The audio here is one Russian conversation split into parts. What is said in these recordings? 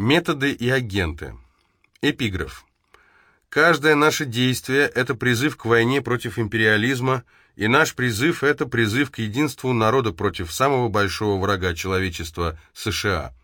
Методы и агенты. Эпиграф. Каждое наше действие – это призыв к войне против империализма, и наш призыв – это призыв к единству народа против самого большого врага человечества – США.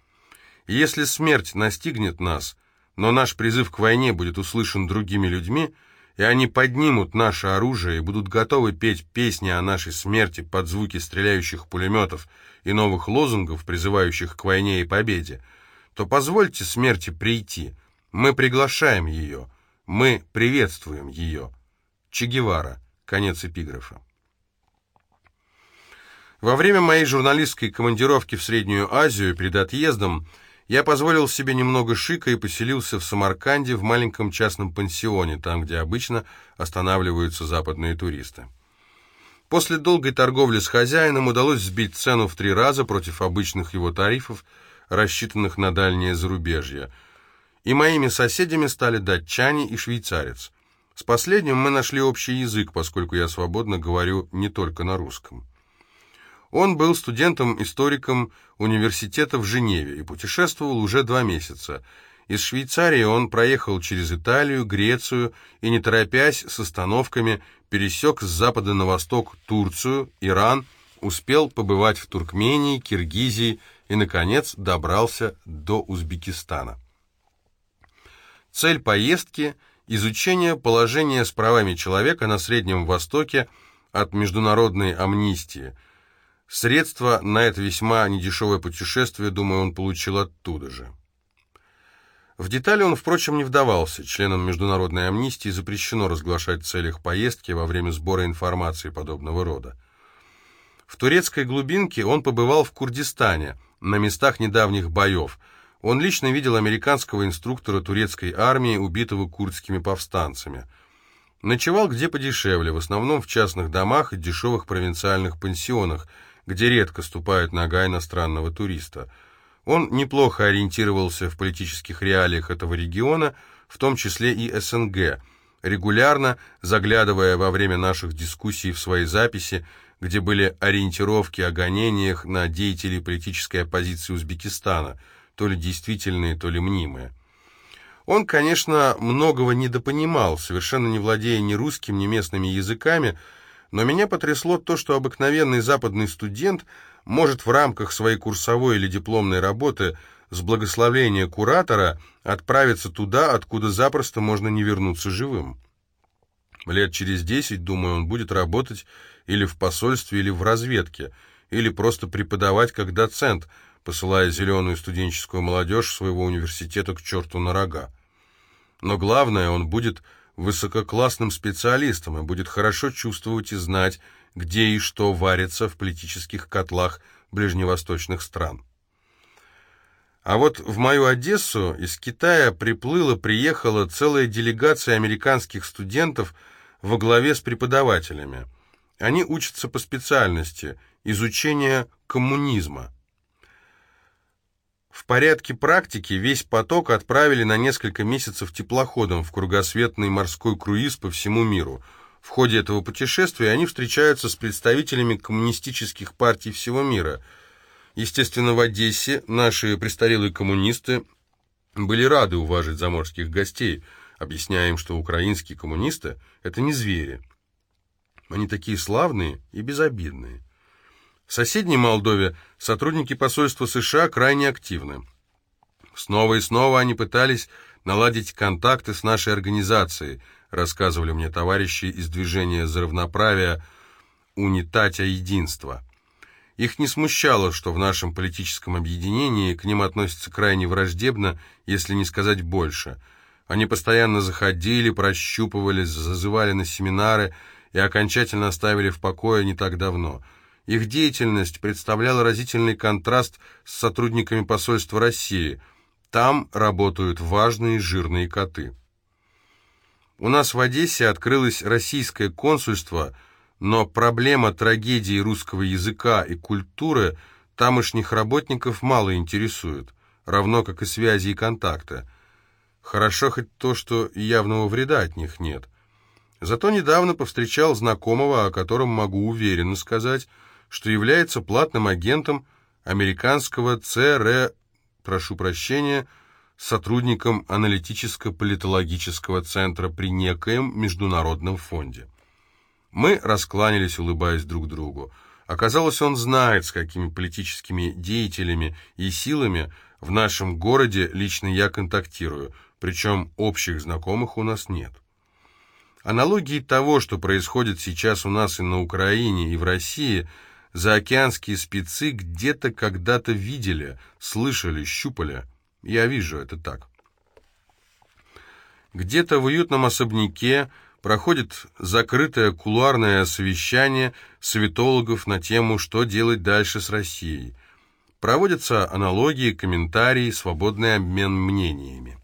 Если смерть настигнет нас, но наш призыв к войне будет услышан другими людьми, и они поднимут наше оружие и будут готовы петь песни о нашей смерти под звуки стреляющих пулеметов и новых лозунгов, призывающих к войне и победе – то позвольте смерти прийти. Мы приглашаем ее. Мы приветствуем ее. Че Гевара. Конец эпиграфа. Во время моей журналистской командировки в Среднюю Азию перед отъездом я позволил себе немного шика и поселился в Самарканде в маленьком частном пансионе, там, где обычно останавливаются западные туристы. После долгой торговли с хозяином удалось сбить цену в три раза против обычных его тарифов – рассчитанных на дальнее зарубежье. И моими соседями стали датчане и швейцарец. С последним мы нашли общий язык, поскольку я свободно говорю не только на русском. Он был студентом-историком университета в Женеве и путешествовал уже два месяца. Из Швейцарии он проехал через Италию, Грецию и, не торопясь, с остановками, пересек с запада на восток Турцию, Иран, успел побывать в Туркмении, Киргизии, и, наконец, добрался до Узбекистана. Цель поездки – изучение положения с правами человека на Среднем Востоке от международной амнистии. Средства на это весьма недешевое путешествие, думаю, он получил оттуда же. В детали он, впрочем, не вдавался. Членам международной амнистии запрещено разглашать целях поездки во время сбора информации подобного рода. В турецкой глубинке он побывал в Курдистане, на местах недавних боев. Он лично видел американского инструктора турецкой армии, убитого курдскими повстанцами. Ночевал где подешевле, в основном в частных домах и дешевых провинциальных пансионах, где редко ступает нога иностранного туриста. Он неплохо ориентировался в политических реалиях этого региона, в том числе и СНГ, регулярно заглядывая во время наших дискуссий в свои записи, где были ориентировки о гонениях на деятелей политической оппозиции Узбекистана, то ли действительные, то ли мнимые. Он, конечно, многого недопонимал, совершенно не владея ни русским, ни местными языками, но меня потрясло то, что обыкновенный западный студент может в рамках своей курсовой или дипломной работы с благословения куратора отправиться туда, откуда запросто можно не вернуться живым. Лет через десять, думаю, он будет работать или в посольстве, или в разведке, или просто преподавать как доцент, посылая зеленую студенческую молодежь своего университета к черту на рога. Но главное, он будет высококлассным специалистом и будет хорошо чувствовать и знать, где и что варится в политических котлах ближневосточных стран. А вот в мою Одессу из Китая приплыла-приехала целая делегация американских студентов во главе с преподавателями. Они учатся по специальности изучения коммунизма. В порядке практики весь поток отправили на несколько месяцев теплоходом в кругосветный морской круиз по всему миру. В ходе этого путешествия они встречаются с представителями коммунистических партий всего мира. Естественно, в Одессе наши престарелые коммунисты были рады уважить заморских гостей, объясняя им, что украинские коммунисты – это не звери. Они такие славные и безобидные. В соседней Молдове сотрудники посольства США крайне активны. Снова и снова они пытались наладить контакты с нашей организацией, рассказывали мне товарищи из движения за равноправие «Унитатя Единства». Их не смущало, что в нашем политическом объединении к ним относятся крайне враждебно, если не сказать больше. Они постоянно заходили, прощупывали, зазывали на семинары – и окончательно оставили в покое не так давно. Их деятельность представляла разительный контраст с сотрудниками посольства России. Там работают важные жирные коты. У нас в Одессе открылось российское консульство, но проблема трагедии русского языка и культуры тамошних работников мало интересует, равно как и связи и контакты. Хорошо хоть то, что явного вреда от них нет. Зато недавно повстречал знакомого, о котором могу уверенно сказать, что является платным агентом американского ЦР, прошу прощения, сотрудником аналитическо-политологического центра при некоем международном фонде. Мы раскланялись, улыбаясь друг другу. Оказалось, он знает, с какими политическими деятелями и силами в нашем городе лично я контактирую, причем общих знакомых у нас нет. Аналогии того, что происходит сейчас у нас и на Украине, и в России, заокеанские спецы где-то когда-то видели, слышали, щупали. Я вижу это так. Где-то в уютном особняке проходит закрытое кулуарное совещание светологов на тему «Что делать дальше с Россией?». Проводятся аналогии, комментарии, свободный обмен мнениями.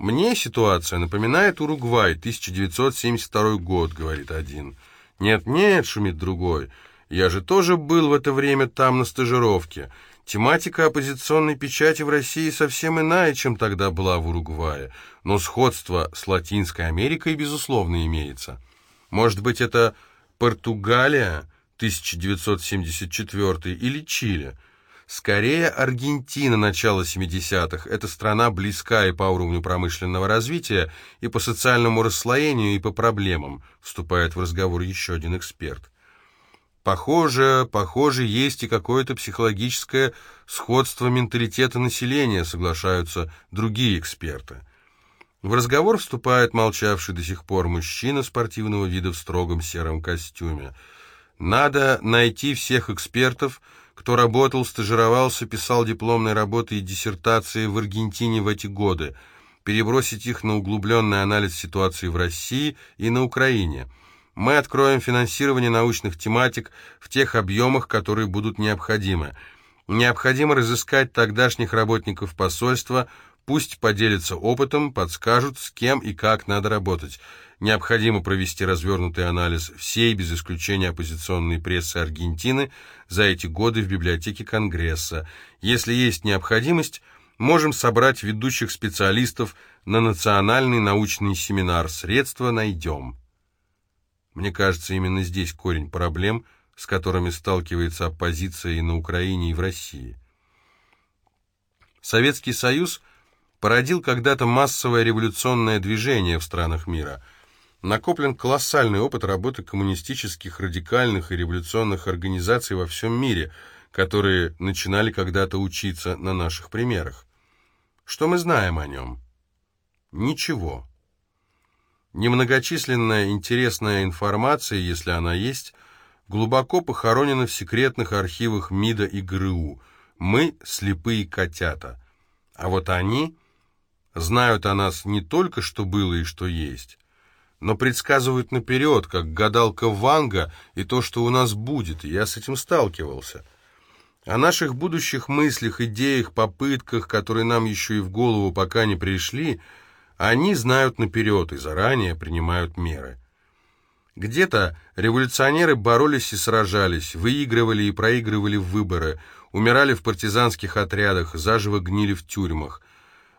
«Мне ситуация напоминает Уругвай, 1972 год», — говорит один. «Нет-нет», — шумит другой, — «я же тоже был в это время там на стажировке. Тематика оппозиционной печати в России совсем иная, чем тогда была в Уругвае, но сходство с Латинской Америкой, безусловно, имеется. Может быть, это Португалия, 1974 или Чили?» Скорее, Аргентина начала 70-х. Эта страна близка и по уровню промышленного развития, и по социальному расслоению, и по проблемам, вступает в разговор еще один эксперт. Похоже, похоже, есть и какое-то психологическое сходство менталитета населения, соглашаются другие эксперты. В разговор вступает молчавший до сих пор мужчина спортивного вида в строгом сером костюме. Надо найти всех экспертов, кто работал, стажировался, писал дипломные работы и диссертации в Аргентине в эти годы, перебросить их на углубленный анализ ситуации в России и на Украине. Мы откроем финансирование научных тематик в тех объемах, которые будут необходимы. Необходимо разыскать тогдашних работников посольства, пусть поделятся опытом, подскажут, с кем и как надо работать. Необходимо провести развернутый анализ всей, без исключения оппозиционной прессы Аргентины, за эти годы в библиотеке Конгресса. Если есть необходимость, можем собрать ведущих специалистов на национальный научный семинар. Средства найдем. Мне кажется, именно здесь корень проблем, с которыми сталкивается оппозиция и на Украине, и в России. Советский Союз породил когда-то массовое революционное движение в странах мира – накоплен колоссальный опыт работы коммунистических, радикальных и революционных организаций во всем мире, которые начинали когда-то учиться на наших примерах. Что мы знаем о нем? Ничего. Немногочисленная интересная информация, если она есть, глубоко похоронена в секретных архивах МИДа и ГРУ. Мы – слепые котята. А вот они знают о нас не только, что было и что есть, но предсказывают наперед, как гадалка Ванга, и то, что у нас будет, я с этим сталкивался. О наших будущих мыслях, идеях, попытках, которые нам еще и в голову пока не пришли, они знают наперед и заранее принимают меры. Где-то революционеры боролись и сражались, выигрывали и проигрывали выборы, умирали в партизанских отрядах, заживо гнили в тюрьмах.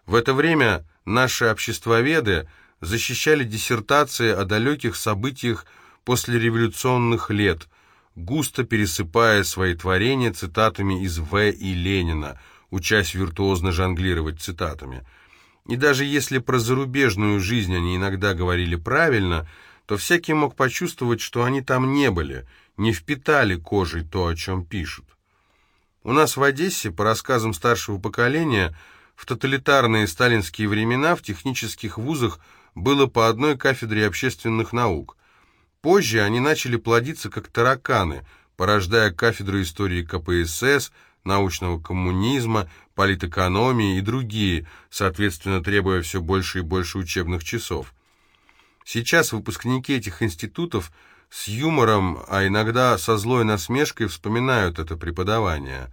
В это время наши обществоведы – защищали диссертации о далеких событиях послереволюционных лет, густо пересыпая свои творения цитатами из В. и Ленина, учась виртуозно жонглировать цитатами. И даже если про зарубежную жизнь они иногда говорили правильно, то всякий мог почувствовать, что они там не были, не впитали кожей то, о чем пишут. У нас в Одессе, по рассказам старшего поколения, в тоталитарные сталинские времена в технических вузах было по одной кафедре общественных наук. Позже они начали плодиться как тараканы, порождая кафедру истории КПСС, научного коммунизма, политэкономии и другие, соответственно требуя все больше и больше учебных часов. Сейчас выпускники этих институтов с юмором, а иногда со злой насмешкой вспоминают это преподавание.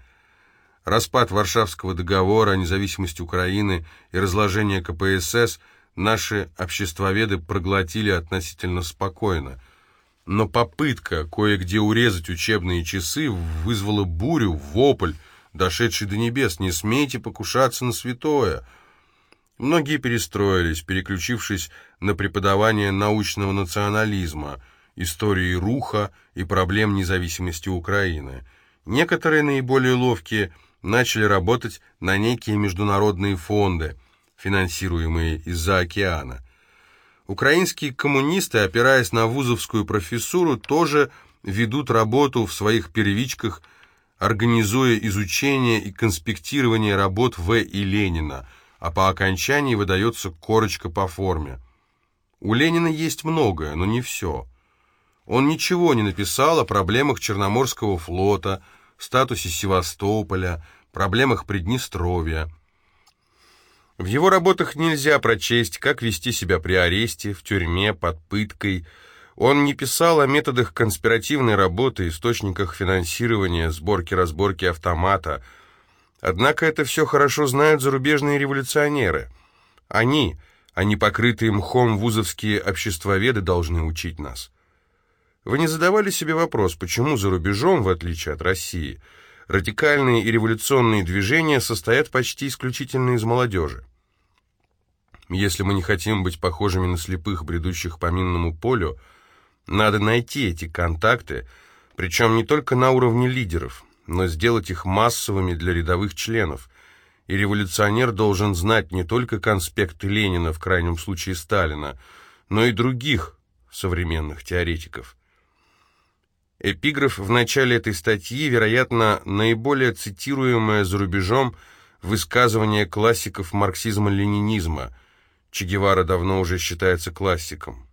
Распад Варшавского договора о независимости Украины и разложение КПСС – наши обществоведы проглотили относительно спокойно. Но попытка кое-где урезать учебные часы вызвала бурю, вопль, дошедший до небес. «Не смейте покушаться на святое!» Многие перестроились, переключившись на преподавание научного национализма, истории руха и проблем независимости Украины. Некоторые наиболее ловкие начали работать на некие международные фонды, финансируемые из-за океана. Украинские коммунисты, опираясь на вузовскую профессуру, тоже ведут работу в своих первичках, организуя изучение и конспектирование работ В. и Ленина, а по окончании выдается корочка по форме. У Ленина есть многое, но не все. Он ничего не написал о проблемах Черноморского флота, статусе Севастополя, проблемах Приднестровья. В его работах нельзя прочесть, как вести себя при аресте, в тюрьме, под пыткой. Он не писал о методах конспиративной работы, источниках финансирования, сборки-разборки автомата. Однако это все хорошо знают зарубежные революционеры. Они, а не покрытые мхом вузовские обществоведы, должны учить нас. Вы не задавали себе вопрос, почему за рубежом, в отличие от России, радикальные и революционные движения состоят почти исключительно из молодежи? Если мы не хотим быть похожими на слепых, бредущих по минному полю, надо найти эти контакты, причем не только на уровне лидеров, но сделать их массовыми для рядовых членов. И революционер должен знать не только конспекты Ленина, в крайнем случае Сталина, но и других современных теоретиков. Эпиграф в начале этой статьи, вероятно, наиболее цитируемое за рубежом высказывание классиков марксизма-ленинизма – Че Гевара давно уже считается классиком.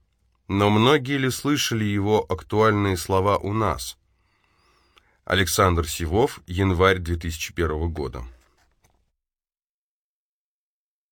Но многие ли слышали его актуальные слова у нас? Александр Сивов, январь 2001 года.